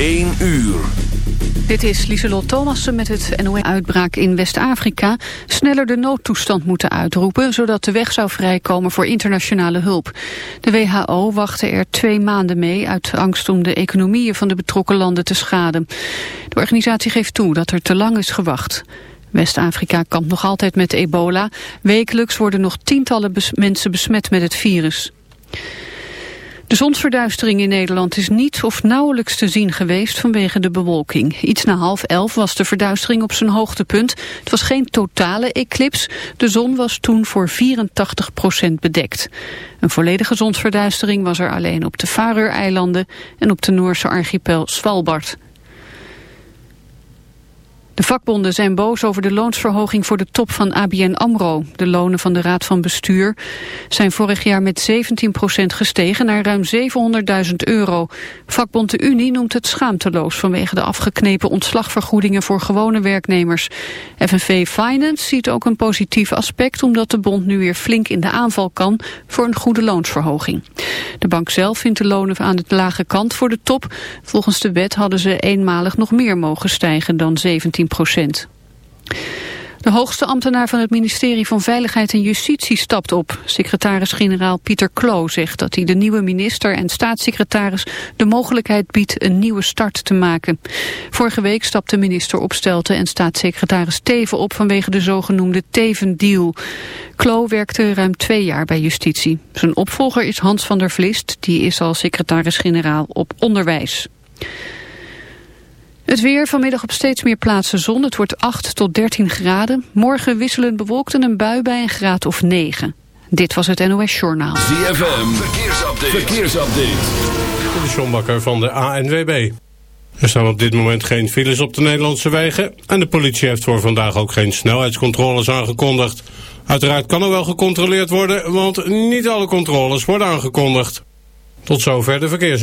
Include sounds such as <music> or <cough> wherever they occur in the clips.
1 uur. Dit is Lieselot Thomassen met het NOE-uitbraak in West-Afrika... sneller de noodtoestand moeten uitroepen... zodat de weg zou vrijkomen voor internationale hulp. De WHO wachtte er twee maanden mee... uit angst om de economieën van de betrokken landen te schaden. De organisatie geeft toe dat er te lang is gewacht. West-Afrika kampt nog altijd met ebola. Wekelijks worden nog tientallen mensen besmet met het virus. De zonsverduistering in Nederland is niet of nauwelijks te zien geweest vanwege de bewolking. Iets na half elf was de verduistering op zijn hoogtepunt. Het was geen totale eclips. De zon was toen voor 84% bedekt. Een volledige zonsverduistering was er alleen op de Faroe-eilanden en op de Noorse archipel Svalbard. De vakbonden zijn boos over de loonsverhoging voor de top van ABN AMRO. De lonen van de Raad van Bestuur zijn vorig jaar met 17% gestegen naar ruim 700.000 euro. Vakbond de Unie noemt het schaamteloos vanwege de afgeknepen ontslagvergoedingen voor gewone werknemers. FNV Finance ziet ook een positief aspect omdat de bond nu weer flink in de aanval kan voor een goede loonsverhoging. De bank zelf vindt de lonen aan de lage kant voor de top. Volgens de wet hadden ze eenmalig nog meer mogen stijgen dan 17 procent. De hoogste ambtenaar van het ministerie van Veiligheid en Justitie stapt op. Secretaris-generaal Pieter Klo zegt dat hij de nieuwe minister en staatssecretaris de mogelijkheid biedt een nieuwe start te maken. Vorige week stapte minister Opstelten en staatssecretaris Teven op vanwege de zogenoemde Teven-deal. Klo werkte ruim twee jaar bij justitie. Zijn opvolger is Hans van der Vlist, die is al secretaris-generaal op onderwijs. Het weer vanmiddag op steeds meer plaatsen zon. Het wordt 8 tot 13 graden. Morgen wisselend bewolkt en een bui bij een graad of 9. Dit was het NOS Journaal. ZFM, verkeersupdate. verkeersupdate. De Sjombakker van de ANWB. Er staan op dit moment geen files op de Nederlandse wegen... en de politie heeft voor vandaag ook geen snelheidscontroles aangekondigd. Uiteraard kan er wel gecontroleerd worden... want niet alle controles worden aangekondigd. Tot zover de verkeers.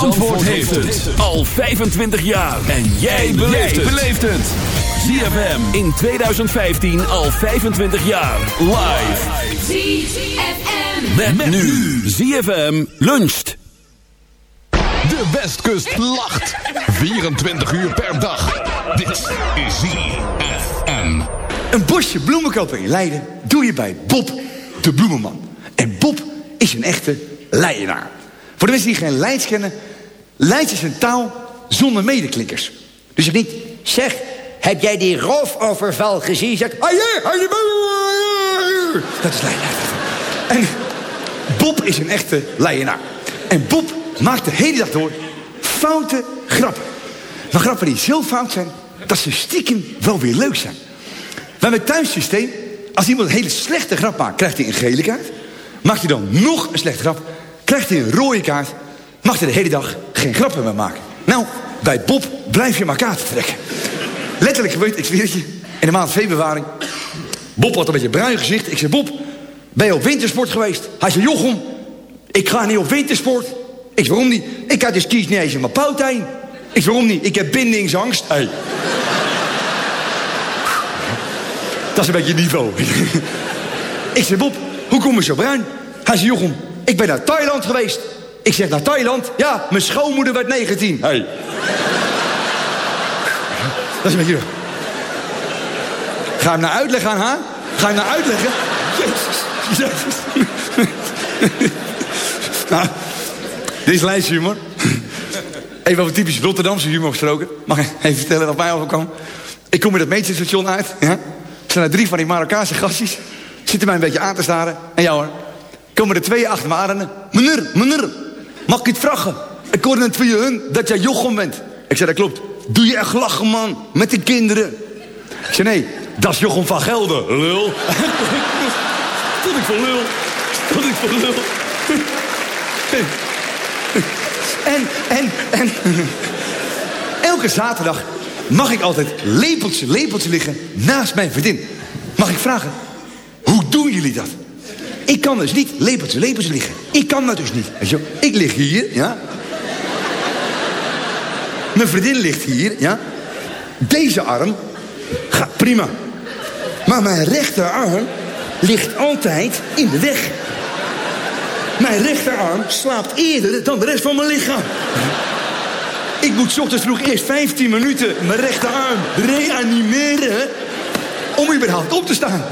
Zandvoort heeft het al 25 jaar. En jij beleeft het. ZFM in 2015 al 25 jaar. Live. ZFM. Met, nu. ZFM luncht. De Westkust lacht. 24 uur per dag. Dit is ZFM. Een bosje bloemenkopen in Leiden doe je bij Bob de Bloemenman. En Bob is een echte Leidenaar. Voor de mensen die geen Leids kennen... Leids is een taal zonder medeklinkers. Dus zeg niet... Zeg, heb jij die roofoverval gezien? Zeg, ah, dat is Leidenaar. En Bob is een echte Leidenaar. En Bob maakt de hele dag door foute grappen. Maar grappen die zo fout zijn... dat ze stiekem wel weer leuk zijn. Hebben het thuissysteem... als iemand een hele slechte grap maakt... krijgt hij een gele kaart. Maakt hij dan nog een slechte grap... krijgt hij een rode kaart... mag hij de hele dag geen grappen meer maken. Nou, bij Bob blijf je maar kaarten trekken. Letterlijk gebeurt, ik zweer het je... in de maand februari... Bob had een beetje bruin gezicht. Ik zei, Bob, ben je op wintersport geweest? Hij zei, Jochem, ik ga niet op wintersport. Ik zeg, waarom niet? Ik had dus kies niet eens in mijn. Ik zeg, waarom niet? Ik heb bindingsangst. Dat is een beetje niveau. ik zeg, Bob, hoe kom je zo bruin? Hij zegt, Jochem, ik ben naar Thailand geweest. Ik zeg, naar Thailand? Ja, mijn schoonmoeder werd 19. Hey. Dat is een beetje... Ga hem naar uitleggen aan haar? Ga hem naar uitleggen? Jezus. Jezus. nou, dit is lijstje humor. Even over typisch Rotterdamse humor gesproken. Mag ik even vertellen wat mij overkwam? Ik kom bij dat metrostation uit. Ja? Er zijn er drie van die Marokkaanse gastjes. Zitten mij een beetje aan te staren. En jou hoor. Komen er twee achter me aan. Meneer, meneer. Mag ik het vragen? Ik hoorde het van je hun dat jij Jochem bent. Ik zei, dat klopt. Doe je echt lachen, man. Met de kinderen. Ik zei, nee. Dat is Jochem van Gelder, lul. <laughs> Tot ik voor lul. Tot ik voor lul. <laughs> En, en, en... <laughs> Elke zaterdag mag ik altijd lepeltje, lepeltje liggen naast mijn vriendin. Mag ik vragen, hoe doen jullie dat? Ik kan dus niet lepeltje, lepeltje liggen. Ik kan dat dus niet. Weet je wel? Ik lig hier, ja. Mijn vriendin ligt hier, ja. Deze arm gaat prima. Maar mijn rechterarm ligt altijd in de weg. Mijn rechterarm slaapt eerder dan de rest van mijn lichaam. Ik moet 's ochtends vroeg eerst 15 minuten mijn rechterarm reanimeren... om überhaupt op te staan.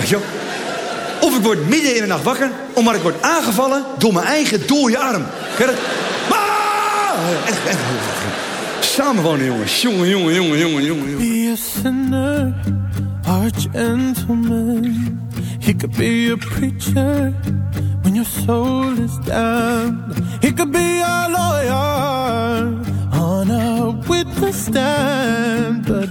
Of ik word midden in de nacht wakker... omdat ik word aangevallen door mijn eigen dode arm. Je dat? Ah! Samenwonen, jongens. Jongen, jongen, jongen, jongen, jongen. be a sinner gentleman. He could be a preacher when your soul is down. He could be a lawyer on a witness stand, but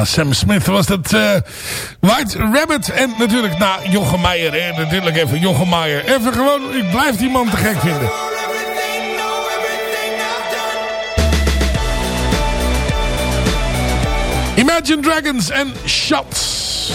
Eh, Sam Smith was dat. Eh, White Rabbit. En natuurlijk na nou, Jochem Meijer. Hè, natuurlijk even Jochem Meijer. Even gewoon, ik blijf die man te gek vinden. Imagine Dragons en Shots.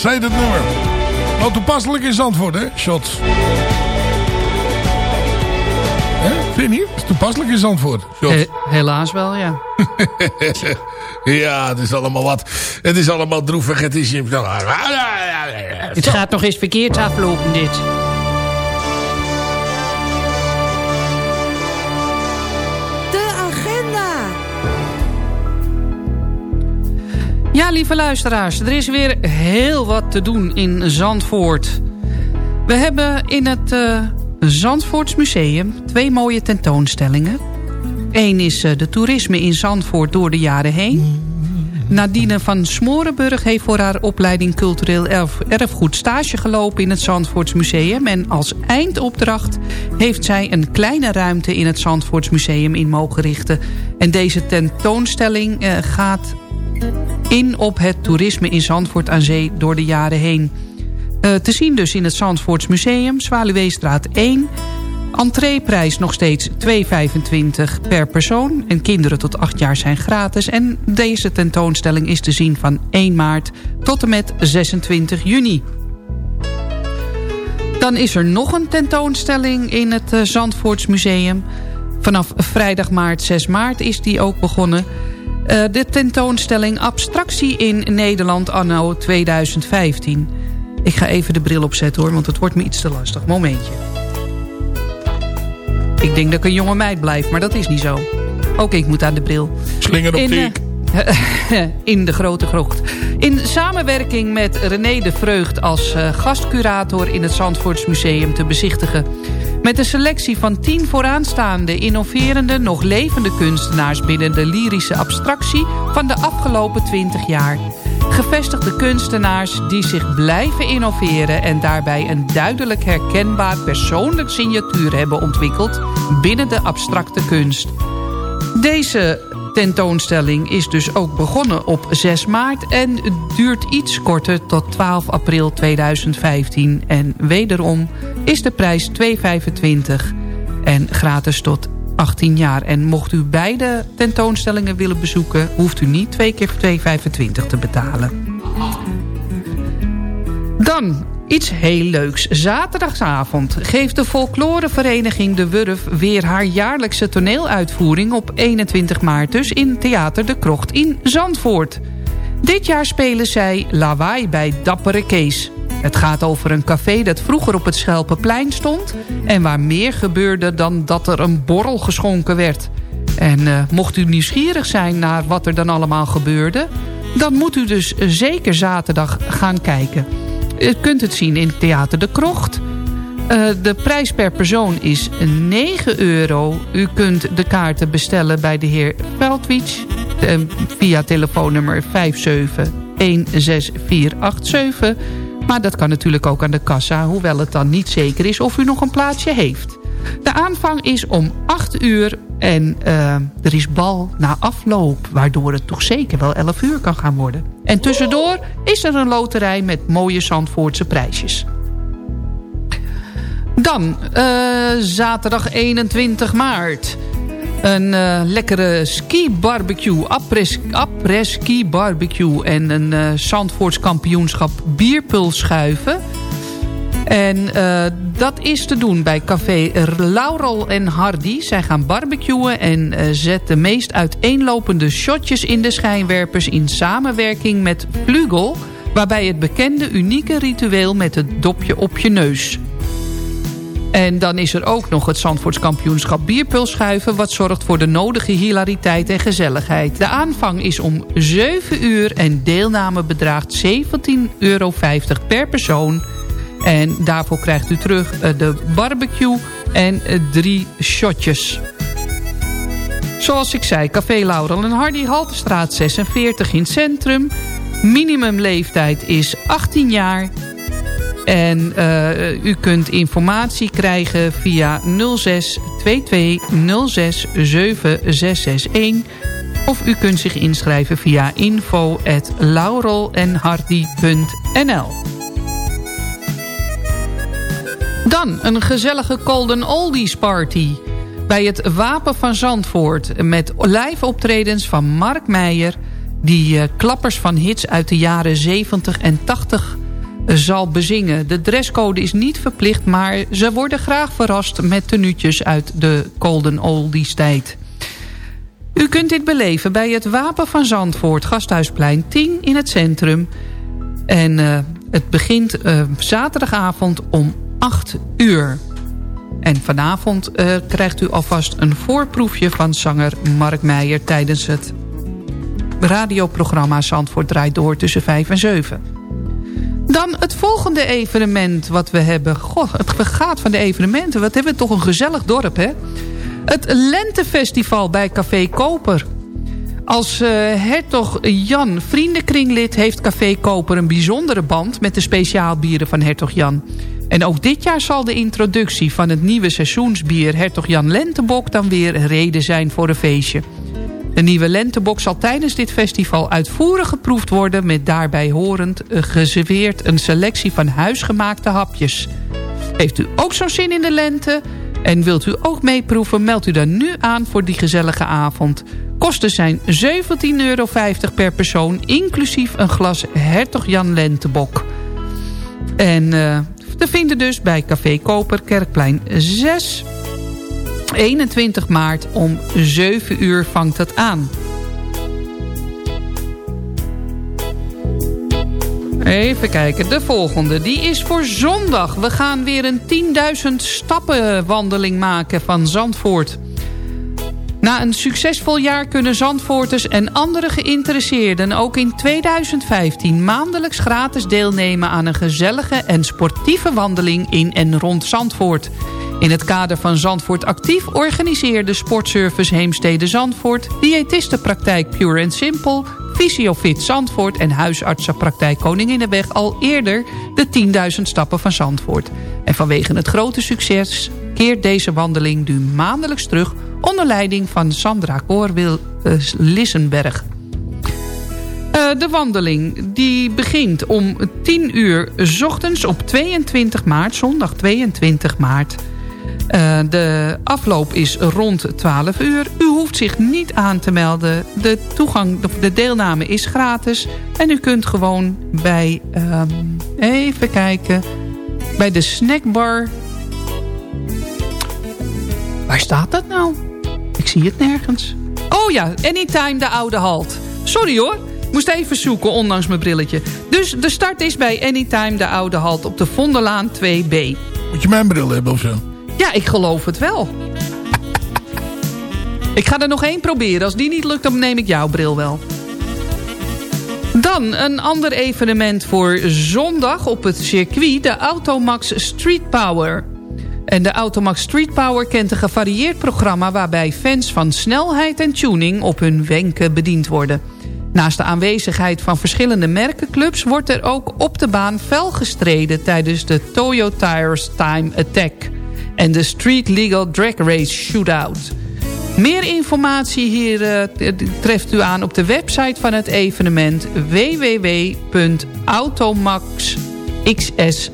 Shots heet het nummer. Wat toepasselijk in Zandvoort hè, Shots. Hè? Vind je niet? Is toepasselijk in Zandvoort. Shots. He- helaas wel, ja. <laughs> ja, het is allemaal wat. Het is allemaal droevig. Het is... Het gaat nog eens verkeerd aflopen, dit. Ja, lieve luisteraars, er is weer heel wat te doen in Zandvoort. We hebben in het eh Zandvoortsmuseum twee mooie tentoonstellingen. Eén is eh, de toerisme in Zandvoort door de jaren heen. Nadine van Smorenburg heeft voor haar opleiding cultureel erf- erfgoed stage gelopen in het Zandvoortsmuseum. En als eindopdracht heeft zij een kleine ruimte in het Zandvoortsmuseum in mogen richten. En deze tentoonstelling eh, gaat in op het toerisme in Zandvoort aan zee door de jaren heen. Eh, te zien dus in het Zandvoorts Museum, Zwaluweestraat 1. Entreeprijs nog steeds 2,25 per persoon. En kinderen tot 8 jaar zijn gratis. En deze tentoonstelling is te zien van 1 maart tot en met 26 juni. Dan is er nog een tentoonstelling in het eh, Zandvoorts Museum. Vanaf vrijdag maart 6 maart is die ook begonnen. Eh, de tentoonstelling Abstractie in Nederland anno 2015. Ik ga even de bril opzetten hoor, want het wordt me iets te lastig. Momentje. Ik denk dat ik een jonge meid blijf, maar dat is niet zo. Ook ik moet aan de bril. Slingeroptiek. In, eh, <laughs> in de grote krocht. In samenwerking met René de Vreugd als eh, gastcurator in het Zandvoorts Museum te bezichtigen. Met een selectie van tien vooraanstaande, innoverende, nog levende kunstenaars binnen de lyrische abstractie van de afgelopen 20 jaar. Gevestigde kunstenaars die zich blijven innoveren en daarbij een duidelijk herkenbaar persoonlijk signatuur hebben ontwikkeld binnen de abstracte kunst. Deze tentoonstelling is dus ook begonnen op 6 maart... en duurt iets korter tot 12 april 2015. En wederom is de prijs 2,25 en gratis tot 18 jaar. En mocht u beide tentoonstellingen willen bezoeken... hoeft u niet twee keer 2,25 te betalen. Dan iets heel leuks. Zaterdagavond geeft de folklorevereniging De Wurf... weer haar jaarlijkse toneeluitvoering op 21 maart... dus in Theater De Krocht in Zandvoort. Dit jaar spelen zij Lawaai bij Dappere Kees. Het gaat over een café dat vroeger op het Schelpenplein stond... en waar meer gebeurde dan dat er een borrel geschonken werd. En eh, mocht u nieuwsgierig zijn naar wat er dan allemaal gebeurde... dan moet u dus zeker zaterdag gaan kijken. U kunt het zien in Theater de Krocht. Eh, de prijs per persoon is 9 euro. U kunt de kaarten bestellen bij de heer Veldwich... eh, via telefoonnummer 5716487. Maar dat kan natuurlijk ook aan de kassa... hoewel het dan niet zeker is of u nog een plaatsje heeft. De aanvang is om 8 uur en eh, er is bal na afloop... waardoor het toch zeker wel 11 uur kan gaan worden. En tussendoor is er een loterij met mooie Zandvoortse prijsjes. Dan, eh, zaterdag 21 maart. Een eh, lekkere ski-barbecue, après, après ski barbecue... en een Zandvoorts kampioenschap bierpulschuiven... En eh, dat is te doen bij café Laurel en Hardy. Zij gaan barbecuen en eh, zetten de meest uiteenlopende shotjes in de schijnwerpers... in samenwerking met Vlugel... waarbij het bekende unieke ritueel met het dopje op je neus. En dan is er ook nog het Zandvoorts kampioenschap bierpulschuiven... wat zorgt voor de nodige hilariteit en gezelligheid. De aanvang is om 7 uur en deelname bedraagt 17,50 euro per persoon... En daarvoor krijgt u terug eh, de barbecue en eh, drie shotjes. Zoals ik zei, Café Laurel en Hardy, Haltestraat 46 in het centrum. Minimumleeftijd is 18 jaar. En eh, u kunt informatie krijgen via 06 22 06 7661. Of u kunt zich inschrijven via info at laurelenhardy.nl. Dan een gezellige Golden Oldies Party. Bij het Wapen van Zandvoort. Met live optredens van Mark Meijer. die eh, klappers van hits uit de jaren 70 en 80 zal bezingen. De dresscode is niet verplicht, maar ze worden graag verrast... met tenuutjes uit de Golden Oldies tijd. U kunt dit beleven bij het Wapen van Zandvoort, Gasthuisplein 10 in het centrum. En uh, het begint uh, zaterdagavond om 8 uur. En vanavond uh, krijgt u alvast een voorproefje van zanger Mark Meijer... tijdens het radioprogramma Zandvoort draait door tussen 5 en 7. Dan het volgende evenement wat we hebben. Goh, het gaat van de evenementen. Wat hebben we toch een gezellig dorp, hè? Het Lentefestival bij Café Koper. Als uh, hertog Jan vriendenkringlid heeft Café Koper een bijzondere band... met de speciaalbieren van hertog Jan. En ook dit jaar zal de introductie van het nieuwe seizoensbier... hertog Jan Lentebok dan weer reden zijn voor een feestje. De nieuwe lentebok zal tijdens dit festival uitvoerig geproefd worden... met daarbij horend geserveerd een selectie van huisgemaakte hapjes. Heeft u ook zo'n zin in de lente... En wilt u ook meeproeven, meld u dan nu aan voor die gezellige avond. Kosten zijn 17,50 euro per persoon, inclusief een glas Hertog Jan Lentebok. En uh, te vinden dus bij Café Koper, Kerkplein 6. 21 maart om 7 uur vangt het aan. Even kijken, de volgende. Die is voor zondag. We gaan weer een 10.000 stappenwandeling maken van Zandvoort. Na een succesvol jaar kunnen Zandvoorters en andere geïnteresseerden... ook in 2015 maandelijks gratis deelnemen aan een gezellige en sportieve wandeling in en rond Zandvoort. In het kader van Zandvoort Actief organiseerde Sportservice Heemstede Zandvoort... diëtistenpraktijk Pure and Simple, Fysiofit Zandvoort... en huisartsenpraktijk Koninginnenweg al eerder de 10.000 stappen van Zandvoort. En vanwege het grote succes keert deze wandeling nu maandelijks terug... onder leiding van Sandra Koorwil uh, Lissenberg. Uh, de wandeling die begint om 10 uur s ochtends op 22 maart, zondag 22 maart... Uh, de afloop is rond 12 uur. U hoeft zich niet aan te melden. De, toegang, de deelname is gratis. En u kunt gewoon bij... Um, even kijken... Bij de snackbar... Waar staat dat nou? Ik zie het nergens. Oh ja, Anytime de Oude Halt. Sorry hoor. Moest even zoeken, ondanks mijn brilletje. Dus de start is bij Anytime de Oude Halt op de Vonderlaan 2B. Moet je mijn bril hebben of zo? Ja, ik geloof het wel. ik ga er nog één proberen. Als die niet lukt, dan neem ik jouw bril wel. Dan een ander evenement voor zondag op het circuit. De Automax Street Power. En de Automax Street Power kent een gevarieerd programma... waarbij fans van snelheid en tuning op hun wenken bediend worden. Naast de aanwezigheid van verschillende merkenclubs... wordt er ook op de baan fel gestreden... tijdens de Toyo Tires Time Attack en de Street Legal Drag Race Shootout. Meer informatie hier uh, treft u aan op de website van het evenement www.automaxxs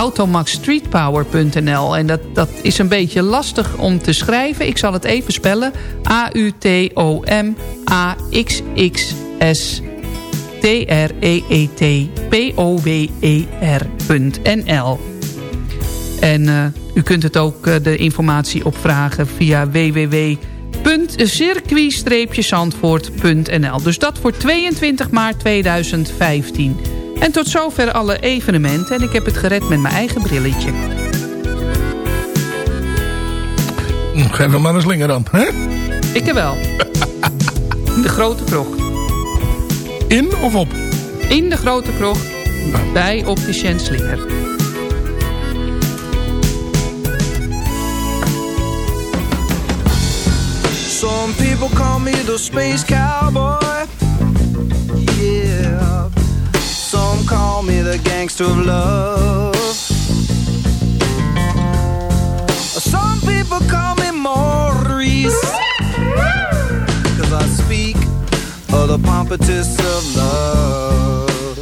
automaxstreetpower.nl en dat, dat is een beetje lastig om te schrijven. Ik zal het even spellen. A-U-T-O-M-A-X-X-S T-R-E-E-T-P-O-W-E-R.nl en uh, u kunt het ook uh, de informatie opvragen via www.circuit-zandvoort.nl. Dus dat voor 22 maart 2015. En tot zover alle evenementen. En ik heb het gered met mijn eigen brilletje. Geef hem maar een slinger dan, hè? Ik heb wel. In de grote krocht. In of op? In de grote krocht. Bij Opticien Slinger. Some people call me the space cowboy. Call me the gangster of love. Some people call me Maurice. Cause I speak of the pompatus of love.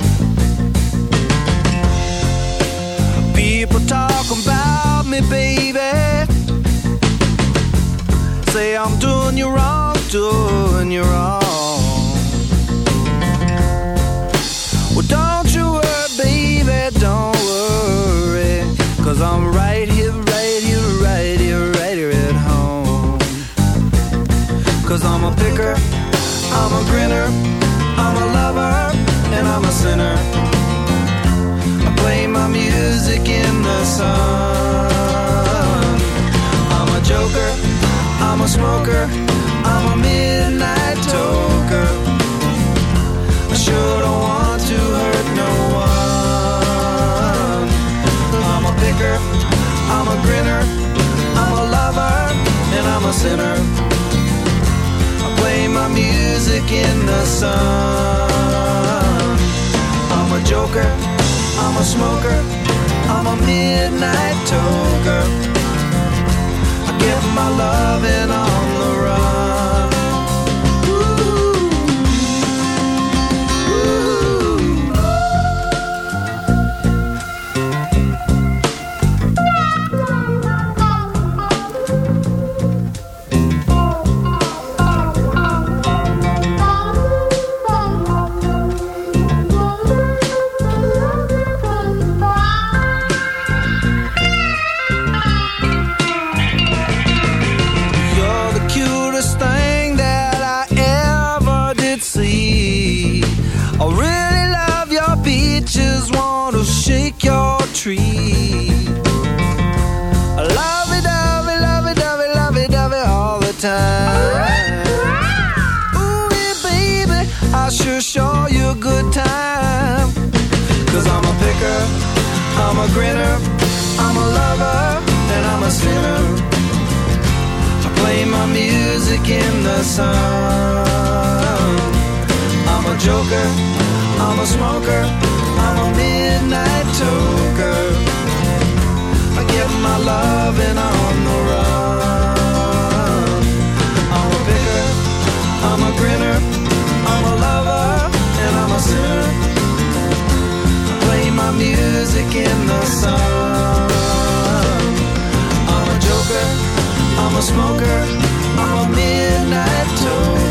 People talk about me, baby say I'm doing you wrong, doing you wrong. Cause I'm right here, right here, right here, right here at home. Cause I'm a picker, I'm a grinner, I'm a lover, and I'm a sinner. I play my music in the sun. I'm a joker, I'm a smoker, I'm a midnight in the sun. I'm a joker, I'm a smoker, I'm a midnight toker. I get my loving good time. Cause I'm a picker, I'm a grinner, I'm a lover, and I'm a sinner. I play my music in the sun. I'm a joker, I'm a smoker, I'm a midnight toker. I get my loving on the run. Music in the sun. I'm a joker. I'm a smoker, I'm a midnight toker.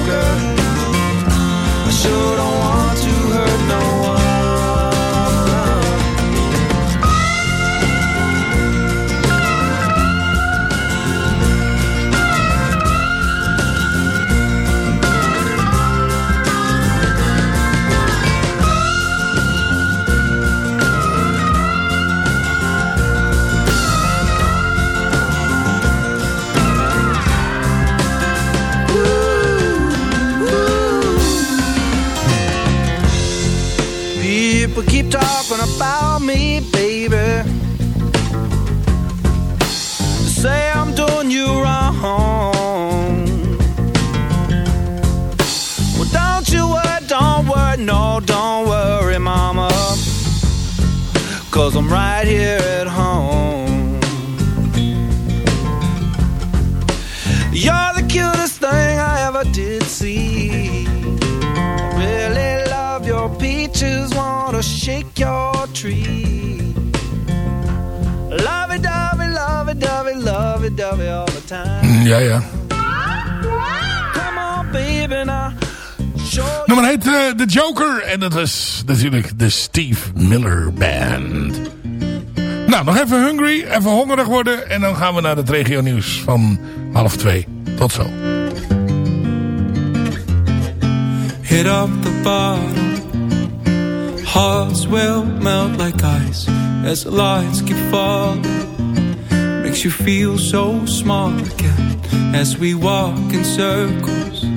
Heet eh, The Joker. En dat is natuurlijk de Steve Miller Band. Nou, nog even hungry, even hongerig worden. En dan gaan we naar het regio nieuws van half twee. Tot zo. Hit up the bottom. Hearts will melt like ice as the lights keep falling. Makes you feel so small again as we walk in circles.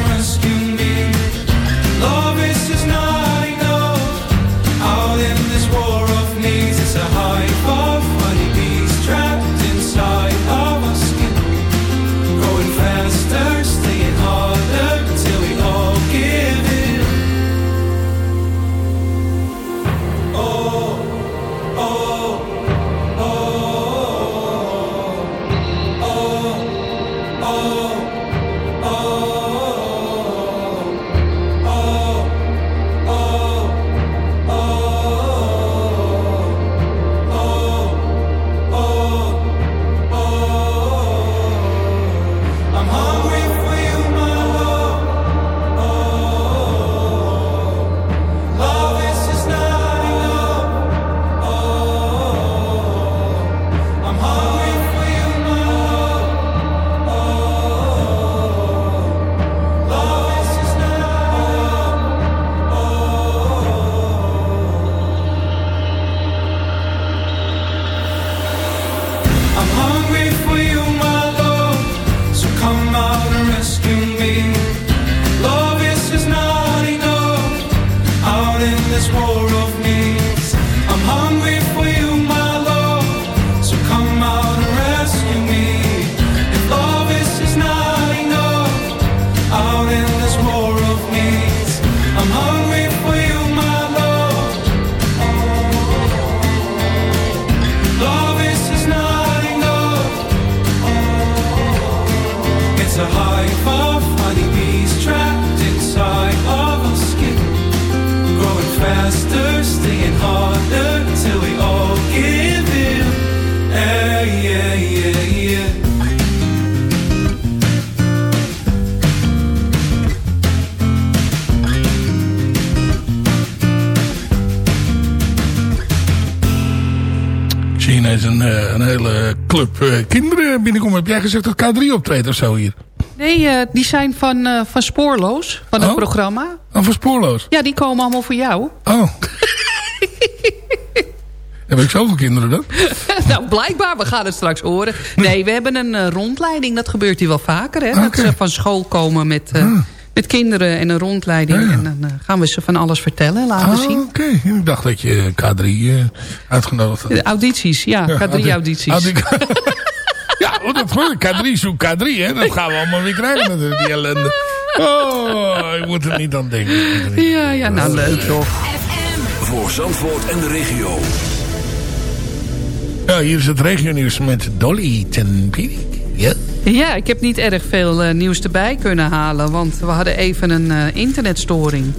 jij gezegd dat K3 optreedt of zo hier? Nee, eh, die zijn van, eh, van Spoorloos, van het Oh. programma. Oh, voor spoorloos. Ja, die komen allemaal voor jou. Oh. <laughs> Heb ik zoveel kinderen dan? <laughs> nou, blijkbaar, we gaan het straks horen. Nee, we hebben een eh, rondleiding, dat gebeurt hier wel vaker. Hè? Dat ze van school komen met, eh, met kinderen en een rondleiding. En dan gaan we ze van alles vertellen, laten Ah, zien. Oké, ik dacht dat je K3 eh, uitgenodigd had. De audities, ja, K3-audities. Want dat gewoon K3 zoek K3, hè. Dat gaan we allemaal weer krijgen natuurlijk, die ellende. Oh, ik moet er niet aan denken. Ja, ja, nou leuk toch. Voor Zandvoort en de regio. Ja, hier is het regionieuws met Dolly ten Pierik. Ja. Ja, ik heb niet erg veel eh, nieuws erbij kunnen halen. Want we hadden even een eh, internetstoring.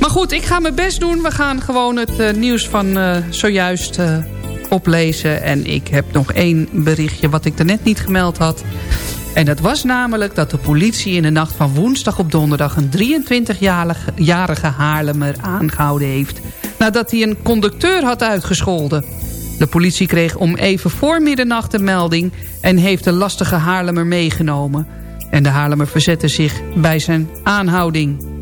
Maar goed, ik ga mijn best doen. We gaan gewoon het eh, nieuws van eh, zojuist eh, oplezen. En ik heb nog één berichtje wat ik daarnet niet gemeld had. En dat was namelijk dat de politie in de nacht van woensdag op donderdag... een 23-jarige Haarlemmer aangehouden heeft... nadat hij een conducteur had uitgescholden. De politie kreeg om even voor middernacht een melding... en heeft de lastige Haarlemmer meegenomen. En de Haarlemmer verzette zich bij zijn aanhouding.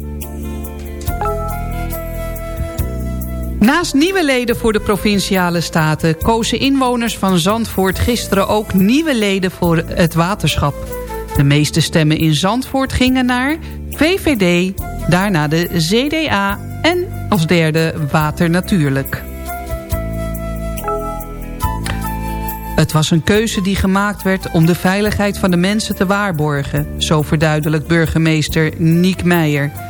Naast nieuwe leden voor de Provinciale Staten... kozen inwoners van Zandvoort gisteren ook nieuwe leden voor het waterschap. De meeste stemmen in Zandvoort gingen naar VVD, daarna de CDA en als derde Water Natuurlijk. Het was een keuze die gemaakt werd om de veiligheid van de mensen te waarborgen... zo verduidelijkt burgemeester Niek Meijer.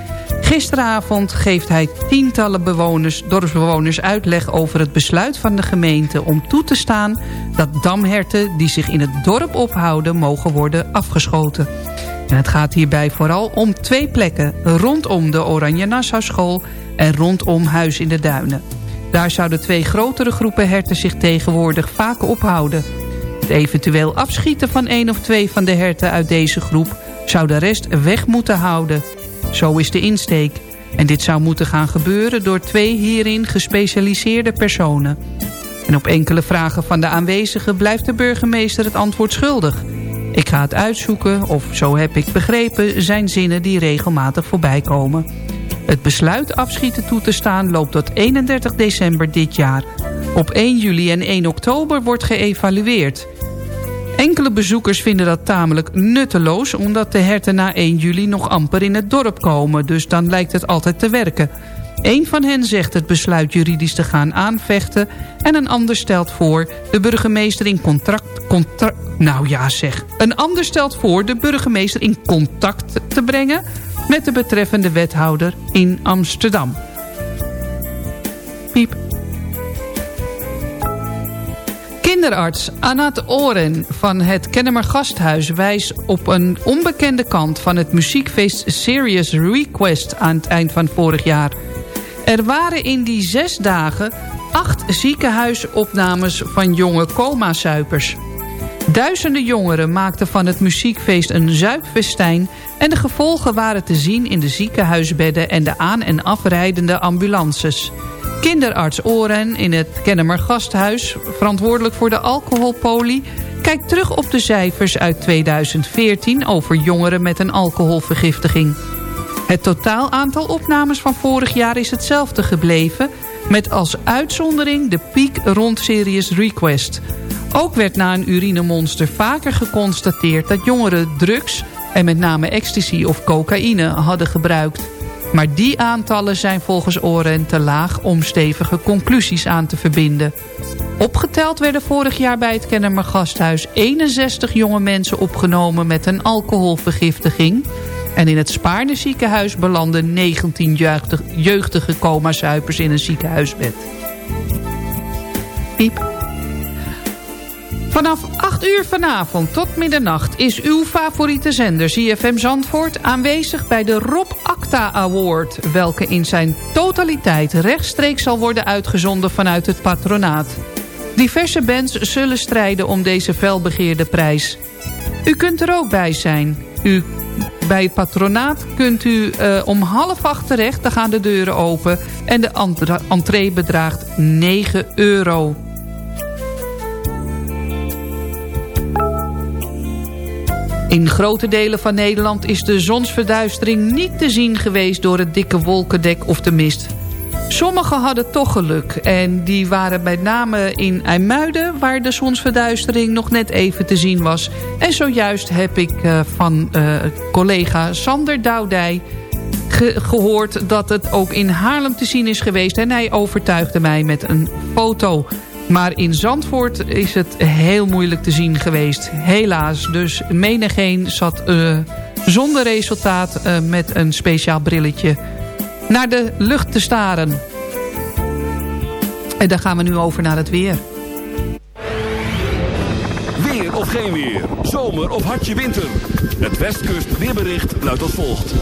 Gisteravond geeft hij tientallen bewoners, dorpsbewoners uitleg over het besluit van de gemeente... om toe te staan dat damherten die zich in het dorp ophouden mogen worden afgeschoten. En het gaat hierbij vooral om twee plekken rondom de Oranje Nassau School en rondom Huis in de Duinen. Daar zouden twee grotere groepen herten zich tegenwoordig vaak ophouden. Het eventueel afschieten van één of twee van de herten uit deze groep... zou de rest weg moeten houden. Zo is de insteek. En dit zou moeten gaan gebeuren door twee hierin gespecialiseerde personen. En op enkele vragen van de aanwezigen blijft de burgemeester het antwoord schuldig. Ik ga het uitzoeken, of zo heb ik begrepen, zijn zinnen die regelmatig voorbij komen. Het besluit afschieten toe te staan loopt tot 31 december dit jaar. Op 1 juli en 1 oktober wordt geëvalueerd. Enkele bezoekers vinden dat tamelijk nutteloos... omdat de herten na 1 juli nog amper in het dorp komen. Dus dan lijkt het altijd te werken. Een van hen zegt het besluit juridisch te gaan aanvechten... en een ander stelt voor de burgemeester in contract... Contra nou ja zeg. Een ander stelt voor de burgemeester in contact te brengen... met de betreffende wethouder in Amsterdam. Piep. Kinderarts Anat Oren van het Kennemer Gasthuis wijst op een onbekende kant van het muziekfeest Serious Request aan het eind van vorig jaar. Er waren in die zes dagen acht ziekenhuisopnames van jonge coma-suipers. Duizenden jongeren maakten van het muziekfeest een zuipfestijn... en de gevolgen waren te zien in de ziekenhuisbedden en de aan- en afrijdende ambulances. Kinderarts Oren in het Kennemer Gasthuis, verantwoordelijk voor de alcoholpolie... kijkt terug op de cijfers uit 2014 over jongeren met een alcoholvergiftiging. Het totaal aantal opnames van vorig jaar is hetzelfde gebleven... met als uitzondering de piek rond Serious Request. Ook werd na een urinemonster vaker geconstateerd... dat jongeren drugs, en met name ecstasy of cocaïne, hadden gebruikt. Maar die aantallen zijn volgens Oren te laag om stevige conclusies aan te verbinden. Opgeteld werden vorig jaar bij het Kennemer Gasthuis 61 jonge mensen opgenomen met een alcoholvergiftiging... En in het Spaarne ziekenhuis belanden 19 jeugdig, jeugdige coma-zuipers in een ziekenhuisbed. Piep. Vanaf 8 uur vanavond tot middernacht is uw favoriete zender ZFM Zandvoort aanwezig bij de Rob Acta Award, welke in zijn totaliteit rechtstreeks zal worden uitgezonden vanuit het patronaat. Diverse bands zullen strijden om deze felbegeerde prijs. U kunt er ook bij zijn. U, bij het patronaat kunt u eh, om half acht terecht, dan gaan de deuren open... en de entre- entree bedraagt 9 euro. In grote delen van Nederland is de zonsverduistering niet te zien geweest door het dikke wolkendek of de mist. Sommigen hadden toch geluk en die waren met name in IJmuiden... waar de zonsverduistering nog net even te zien was. En zojuist heb ik eh, van eh, collega Sander Doudij ge- gehoord... dat het ook in Haarlem te zien is geweest. En hij overtuigde mij met een foto... Maar in Zandvoort is het heel moeilijk te zien geweest. Helaas. Dus menigeen zat eh, zonder resultaat eh, met een speciaal brilletje naar de lucht te staren. En dan gaan we nu over naar het weer. Weer of geen weer. Zomer of hartje winter. Het Westkust weerbericht luidt als volgt.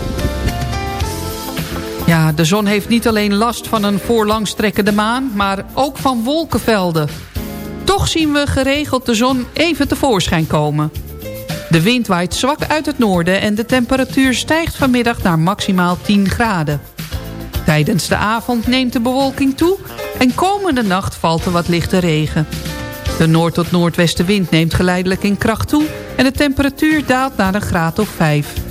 Ja, de zon heeft niet alleen last van een voorlangstrekkende maan... maar ook van wolkenvelden. Toch zien we geregeld de zon even tevoorschijn komen. De wind waait zwak uit het noorden... en de temperatuur stijgt vanmiddag naar maximaal 10 graden. Tijdens de avond neemt de bewolking toe... en komende nacht valt er wat lichte regen. De noord- tot noordwestenwind neemt geleidelijk in kracht toe... en de temperatuur daalt naar een graad of 5.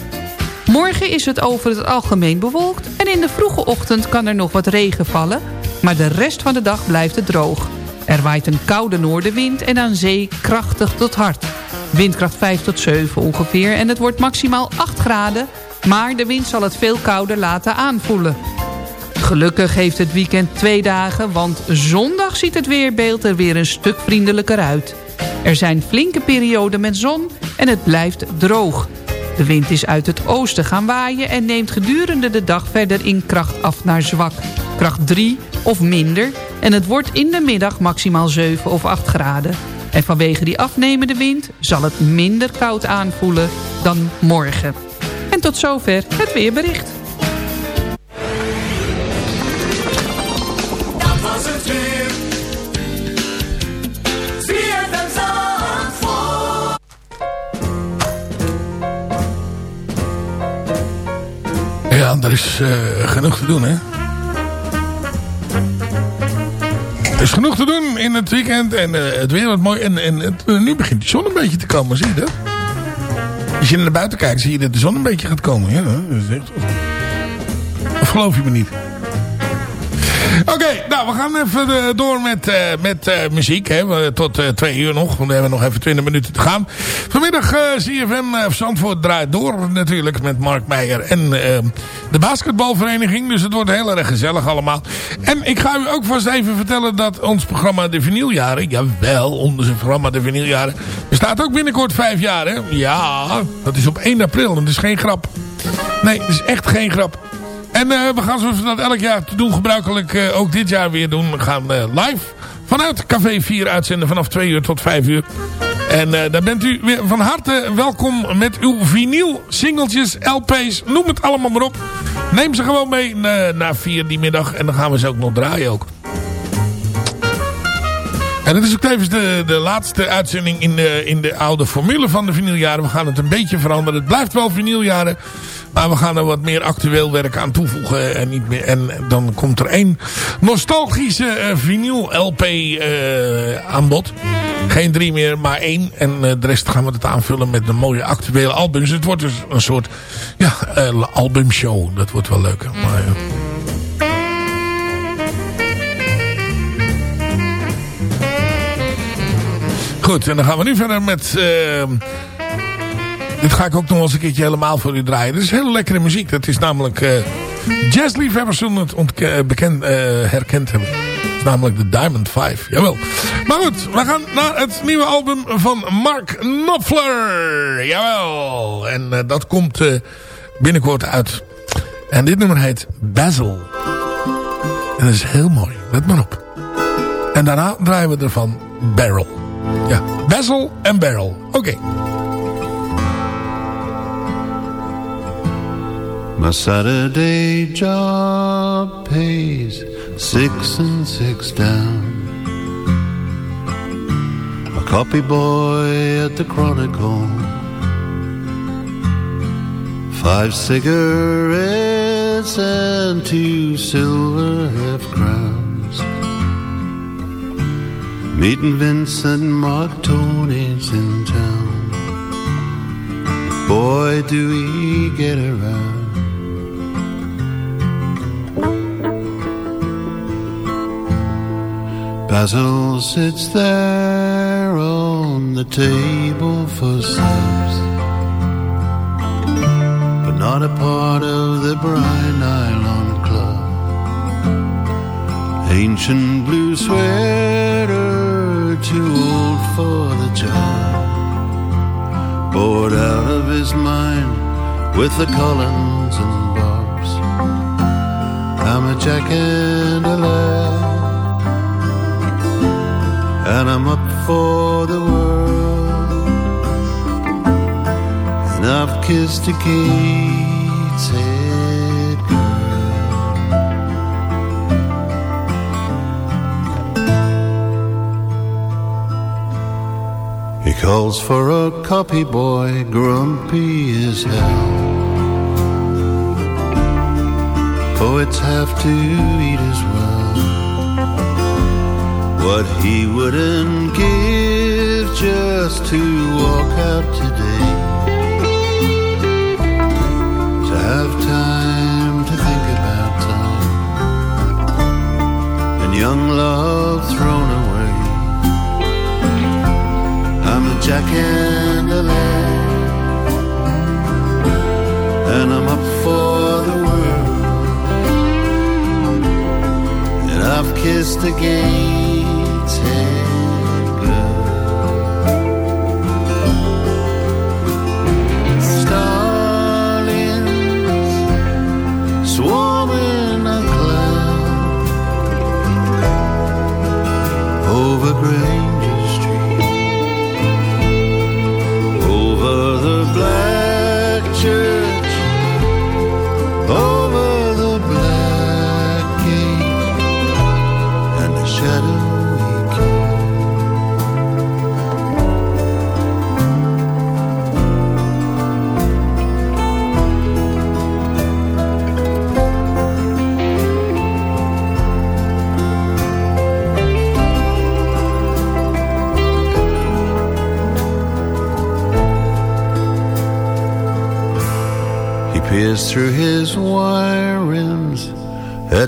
Morgen is het over het algemeen bewolkt... en in de vroege ochtend kan er nog wat regen vallen... maar de rest van de dag blijft het droog. Er waait een koude noordenwind en aan zee krachtig tot hard. Windkracht 5 tot 7 ongeveer en het wordt maximaal 8 graden... maar de wind zal het veel kouder laten aanvoelen. Gelukkig heeft het weekend twee dagen... want zondag ziet het weerbeeld er weer een stuk vriendelijker uit. Er zijn flinke perioden met zon en het blijft droog. De wind is uit het oosten gaan waaien... en neemt gedurende de dag verder in kracht af naar zwak. Kracht 3 of minder. En het wordt in de middag maximaal 7 of 8 graden. En vanwege die afnemende wind zal het minder koud aanvoelen dan morgen. En tot zover het weerbericht. Er is eh, genoeg te doen, hè? Er is genoeg te doen in het weekend en eh, het weer wat mooi. En, en het, eh, nu begint de zon een beetje te komen, zie je dat? Als je naar buiten kijkt, zie je dat de zon een beetje gaat komen. Ja. Of geloof je me niet? Oké, nou, we gaan even eh, door met, eh, met eh, muziek. Hè, tot twee uur nog. Want we hebben nog even 20 minuten te gaan. Vanmiddag CFM Zandvoort draait door natuurlijk met Mark Meijer en eh, de basketbalvereniging. Dus het wordt heel erg gezellig allemaal. En ik ga u ook vast even vertellen dat ons programma De Vinyljaren... Jawel, onze programma De Vinyljaren... bestaat ook binnenkort vijf jaar, hè? Ja, dat is op 1 april en dat is geen grap. Nee, dat is echt geen grap. En eh, we gaan zoals we dat elk jaar te doen gebruikelijk eh, ook dit jaar weer doen. We gaan eh, live vanuit Café 4 uitzenden vanaf 2 uur tot 5 uur. En daar bent u weer van harte welkom met uw vinyl, singeltjes, LP's, noem het allemaal maar op. Neem ze gewoon mee naar 4 die middag en dan gaan we ze ook nog draaien ook. En het is ook tevens de, de laatste uitzending in de, in de oude formule van de vinyljaren. We gaan het een beetje veranderen. Het blijft wel vinyljaren. Maar we gaan er wat meer actueel werk aan toevoegen. En, niet meer, en dan komt er één nostalgische eh, vinyl LP eh, aan bod. Geen drie meer, maar één. En eh, de rest gaan we het aanvullen met de mooie actuele albums. Het wordt dus een soort ja, eh, albumshow. Dat wordt wel leuk. Maar. Goed, en dan gaan we nu verder met... eh, dit ga ik ook nog eens een keertje helemaal voor u draaien. Dit is hele lekkere muziek. Dat is namelijk... eh jazzliefhebbers zullen het eh, bekend, eh, herkend hebben. Namelijk de Diamond 5. Jawel. Maar goed, we gaan naar het nieuwe album van Mark Knopfler. Jawel. En eh, dat komt eh, binnenkort uit. En dit nummer heet Basil. En dat is heel mooi. Let maar op. En daarna draaien we ervan Barrel. Ja, Basil en Barrel. Oké. My Saturday job pays six and six down. A copy boy at the Chronicle. Five cigarettes and two silver half crowns. Meeting Vincent Martoni's in town. Boy, do we get around. Basil sits there on the table for subs, but not a part of the Bright Nylon Club. Ancient blue sweater, too old for the job. Bored out of his mind with the Collins and Bobs. I'm a jack and a lad and I'm up for the world. And I've kissed a Kate's girl. He calls for a copy boy, grumpy as hell. Poets have to eat as well what he wouldn't give just to walk out today. To have time to think about time and young love thrown away. I'm a jack and a lad, and I'm up for the world. And I've kissed a said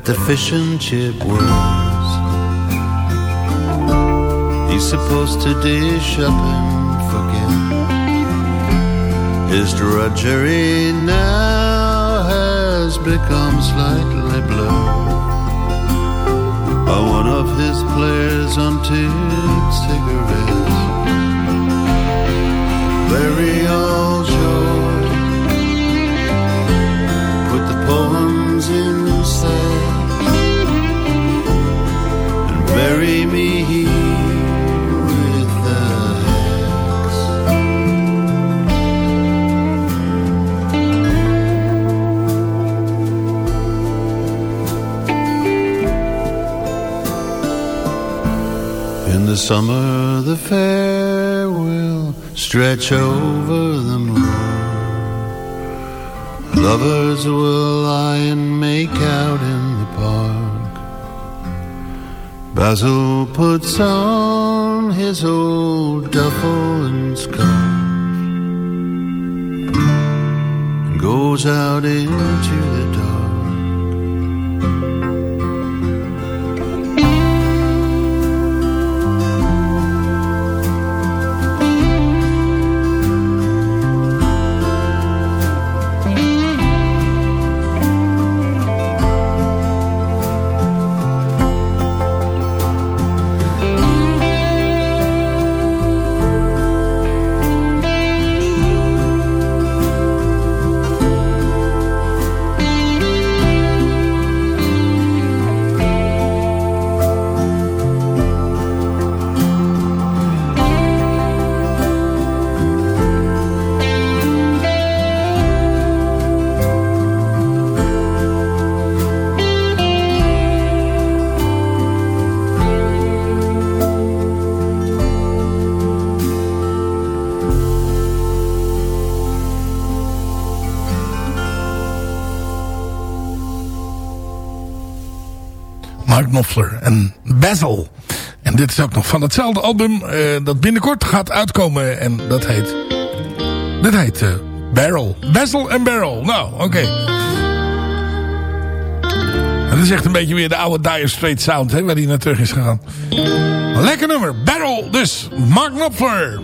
the fish and chip worms. He's supposed to dish up and forget. His drudgery now has become slightly blurred by one of his players on tipped cigarettes. Very all joy put the poems the summer, the fair will stretch over the moon. Lovers will lie and make out in the park. Basil puts on his old duffel and scarf and goes out into en dit is ook nog van hetzelfde album eh, dat binnenkort gaat uitkomen. En dat heet... Dit heet eh, Barrel. Basil en Barrel. Nou, oké. Dat is echt een beetje weer de oude Dire Straits sound, hè, waar hij naar terug is gegaan. Lekker nummer. Barrel, dus. Mark Knopfler.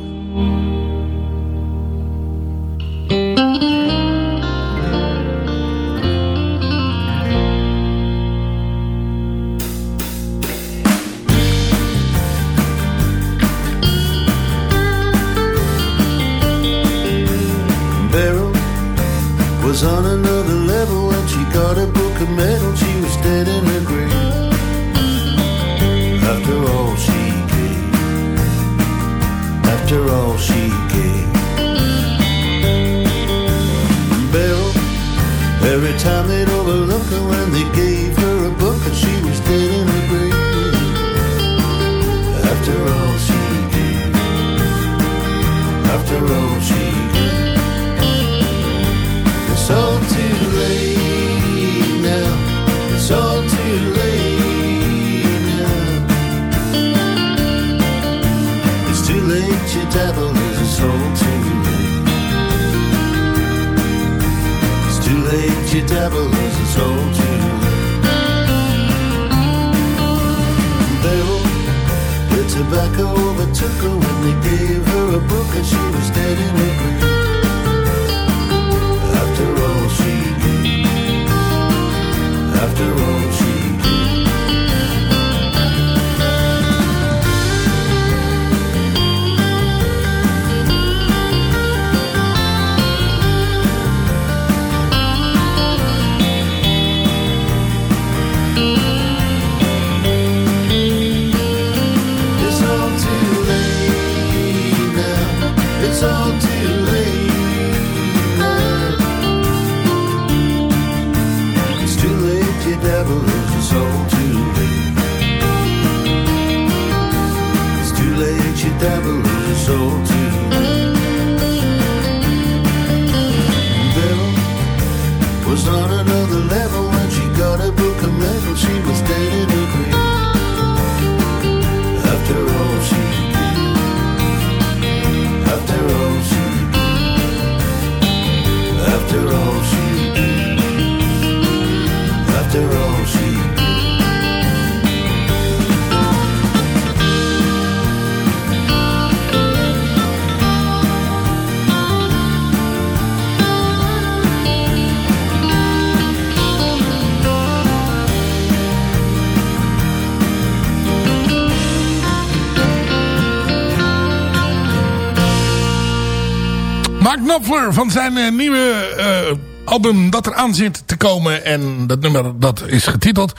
Mark Knopfler van zijn eh, nieuwe eh, album dat eraan zit te komen. En dat nummer dat is getiteld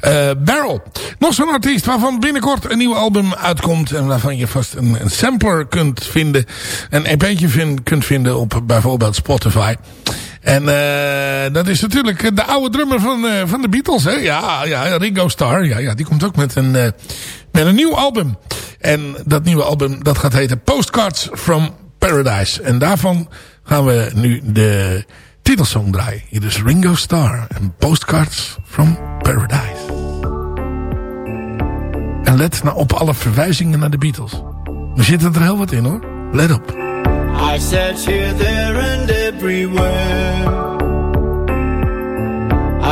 eh, Barrel. Nog zo'n artiest waarvan binnenkort een nieuw album uitkomt. En waarvan je vast een, een sampler kunt vinden. Een EP'tje kunt vinden op bijvoorbeeld Spotify. En uh, dat is natuurlijk de oude drummer van, uh, van de Beatles. Hè? Ja, ja, Ringo Starr. Ja, ja, die komt ook met een, uh, met een nieuw album. En dat nieuwe album dat gaat heten Postcards from Paradise. En daarvan gaan we nu de titelsong draaien. Hier is Ringo Starr en Postcards from Paradise. En let nou op alle verwijzingen naar de Beatles. Er zitten er heel wat in hoor. Let op. I searched here, there and everywhere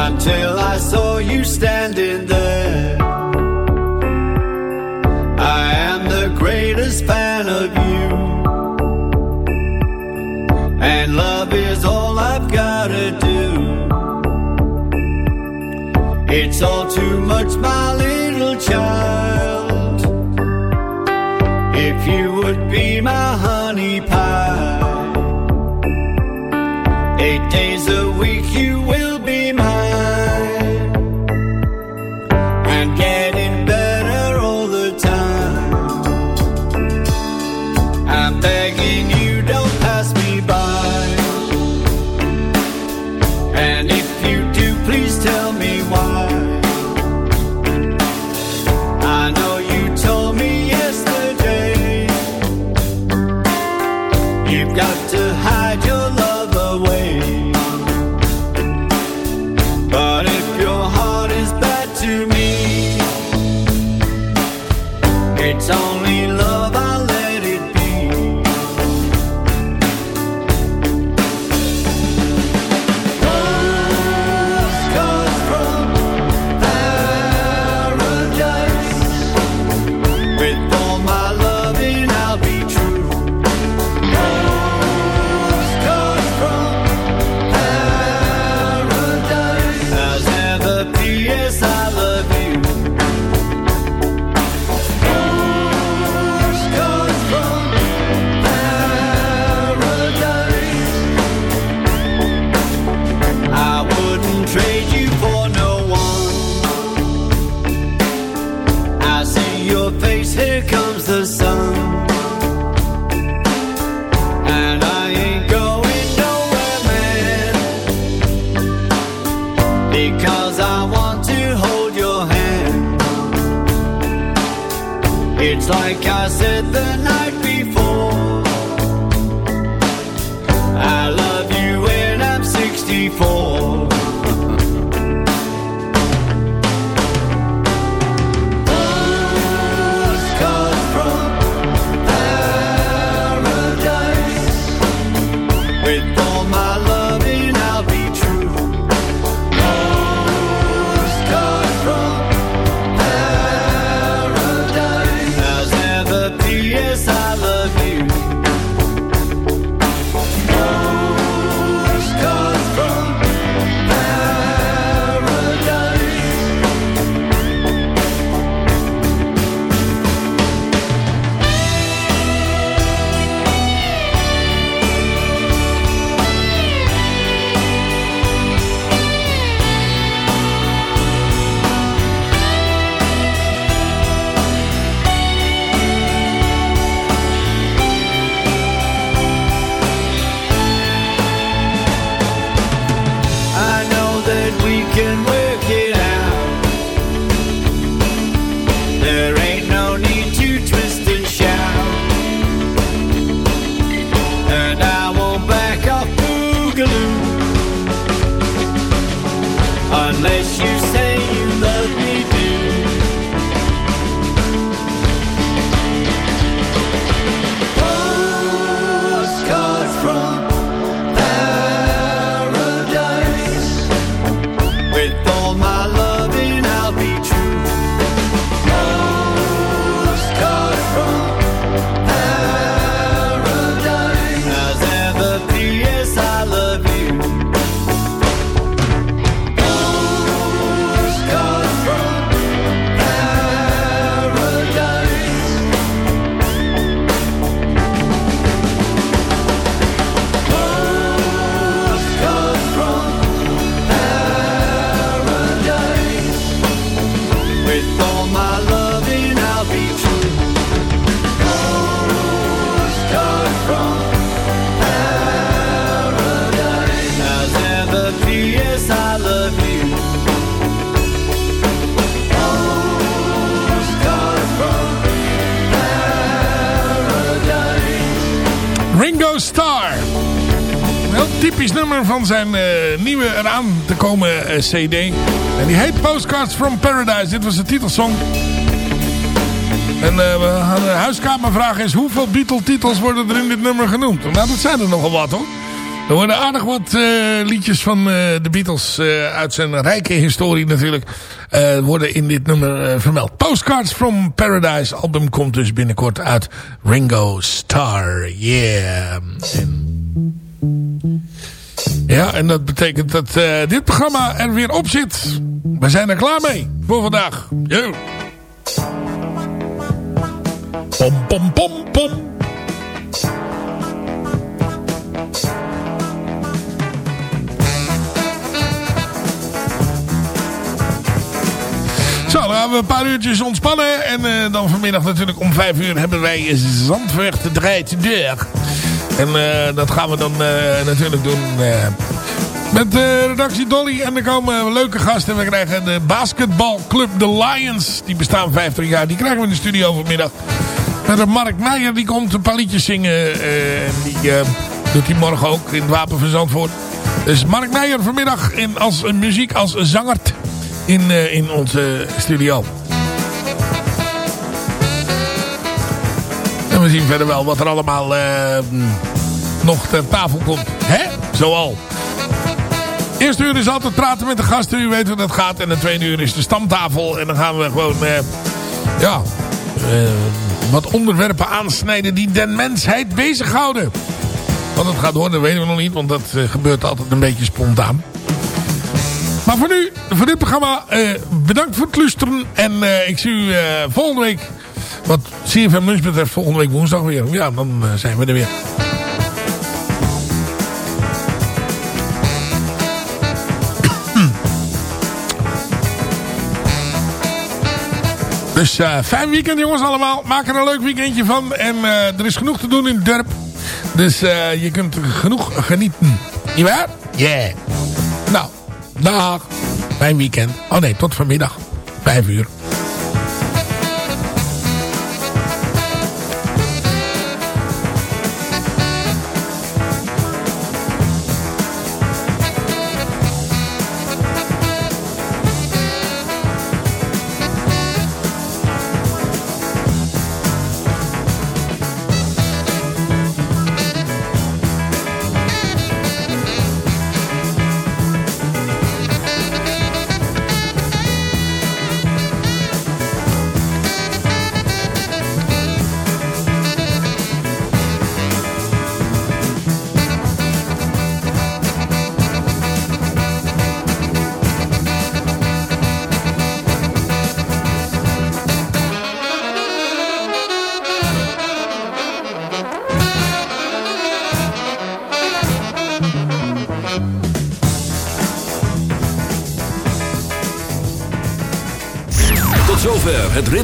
Until I saw you standing there I am the greatest fan of you It's all too much, my little child. If you would be my honey pie. Eight days a week typisch nummer van zijn eh, nieuwe eraan te komen eh, cd. En die heet Postcards from Paradise. Dit was de titelsong. En eh, we hadden een huiskamervraag is... hoeveel Beatle-titels worden er in dit nummer genoemd? Nou, dat zijn er nogal wat hoor. Er worden aardig wat eh, liedjes van eh, de Beatles eh, uit zijn rijke historie natuurlijk... eh, worden in dit nummer eh, vermeld. Postcards from Paradise album komt dus binnenkort uit Ringo Starr. Yeah. En ja, en dat betekent dat eh, dit programma er weer op zit. We zijn er klaar mee voor vandaag. Yo. Pom, pom, pom. Zo, dan gaan we een paar uurtjes ontspannen. En eh, dan vanmiddag natuurlijk om vijf uur hebben wij Zandvoort draait deur. En eh, dat gaan we dan eh, natuurlijk doen eh, met de redactie Dolly. En er komen leuke gasten. We krijgen de basketbalclub The Lions. Die bestaan 50 jaar. Die krijgen we in de studio vanmiddag. Met Mark Meijer. Die komt een paar liedjes zingen. en die doet hij morgen ook in het Wapen van. Dus Mark Meijer vanmiddag in, als muziek als zangert in, in onze studio. En we zien verder wel wat er allemaal eh, nog ter tafel komt. Hè? Zoal. Eerste uur is altijd praten met de gasten. U weet hoe dat gaat. En de tweede uur is de stamtafel. En dan gaan we gewoon... eh, ja... eh, wat onderwerpen aansnijden die de mensheid bezighouden. Wat het gaat worden weten we nog niet. Want dat gebeurt altijd een beetje spontaan. Maar voor nu, voor dit programma, bedankt voor het luisteren. En ik zie u volgende week, wat CFM Lunch betreft, volgende week woensdag weer. Ja, dan eh, zijn we er weer. Dus eh, fijn weekend jongens allemaal. Maak er een leuk weekendje van. En eh, er is genoeg te doen in het dorp. Dus je kunt genoeg genieten. Niet waar? Yeah. Nou, dag. Fijn weekend. Oh nee, tot vanmiddag. Vijf uur.